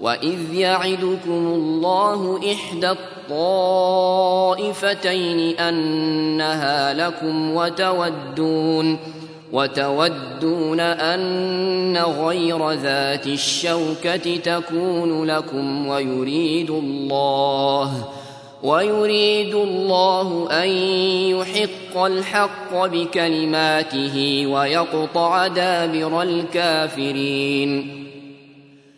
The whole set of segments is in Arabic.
واذ يعدكم الله احدى الطائفتين انها لكم وتودون وتودون ان غير ذات الشوكه تكون لكم ويريد الله ويريد الله ان يحق الحق بكلماته ويقطع دابر الكافرين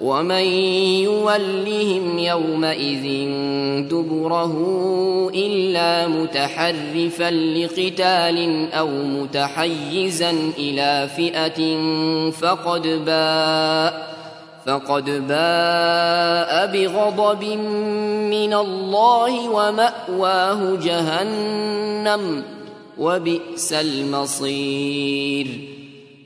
ومن يولهم يومئذ دبره إلا متحرفا لقتال أو متحيزا إلى فئة فقد باء فقد باء بغضب من الله ومأواه جهنم وبئس المصير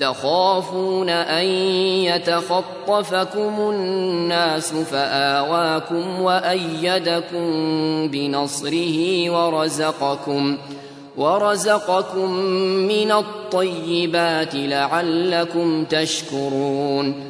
تخافون أن يتخطفكم الناس فآواكم وأيدكم بنصره ورزقكم ورزقكم من الطيبات لعلكم تشكرون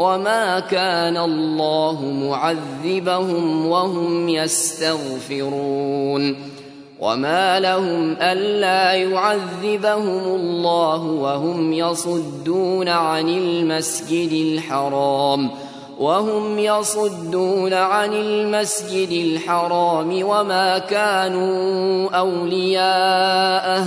وما كان الله معذبهم وهم يستغفرون وما لهم ألا يعذبهم الله وهم يصدون عن المسجد الحرام وهم يصدون عن المسجد الحرام وما كانوا أولياءه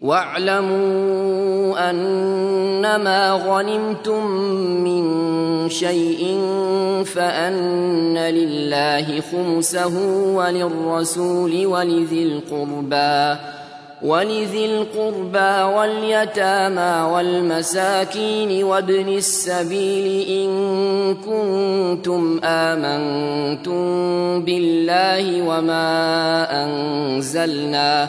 واعلموا أنما غنمتم من شيء فأن لله خمسه وللرسول ولذي القربى ولذي القربى واليتامى والمساكين وابن السبيل إن كنتم آمنتم بالله وما أنزلنا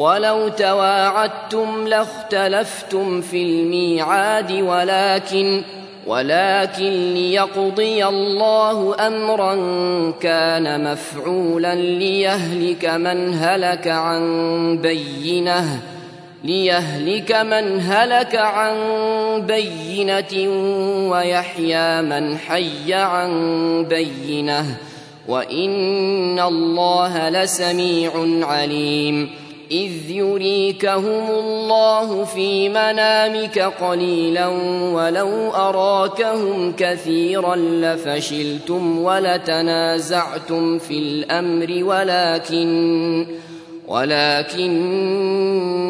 ولو تواعدتم لاختلفتم في الميعاد ولكن ولكن ليقضي الله أمرا كان مفعولا ليهلك من هلك عن بينة ليهلك من هلك عن بينة ويحيى من حي عن بينة وإن الله لسميع عليم إذ يريكهم الله في منامك قليلا ولو أراكهم كثيرا لفشلتم ولتنازعتم في الأمر ولكن ولكن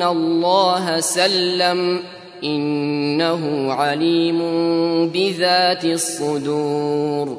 الله سلم إنه عليم بذات الصدور.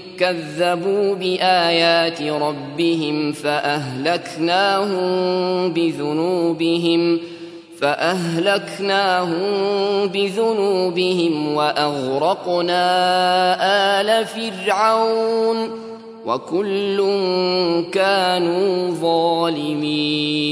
كذبوا بآيات ربهم فأهلكناهم بذنوبهم فأهلكناهم بذنوبهم وأغرقنا آل فرعون وكل كانوا ظالمين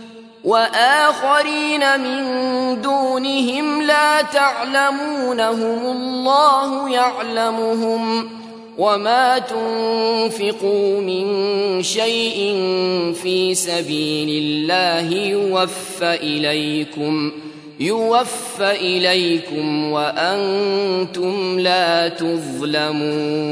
وآخرين من دونهم لا تعلمونهم الله يعلمهم وما تنفقوا من شيء في سبيل الله يوفى إليكم يوفى إليكم وأنتم لا تظلمون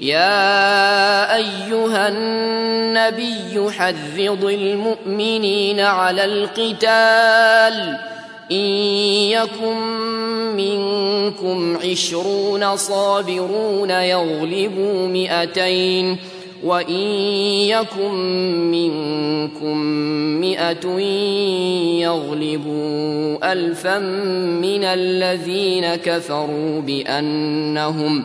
يا أيها النبي حرض المؤمنين على القتال إن يكن منكم عشرون صابرون يغلبوا مئتين وإن يكن منكم مئة يغلبوا الفا من الذين كفروا بأنهم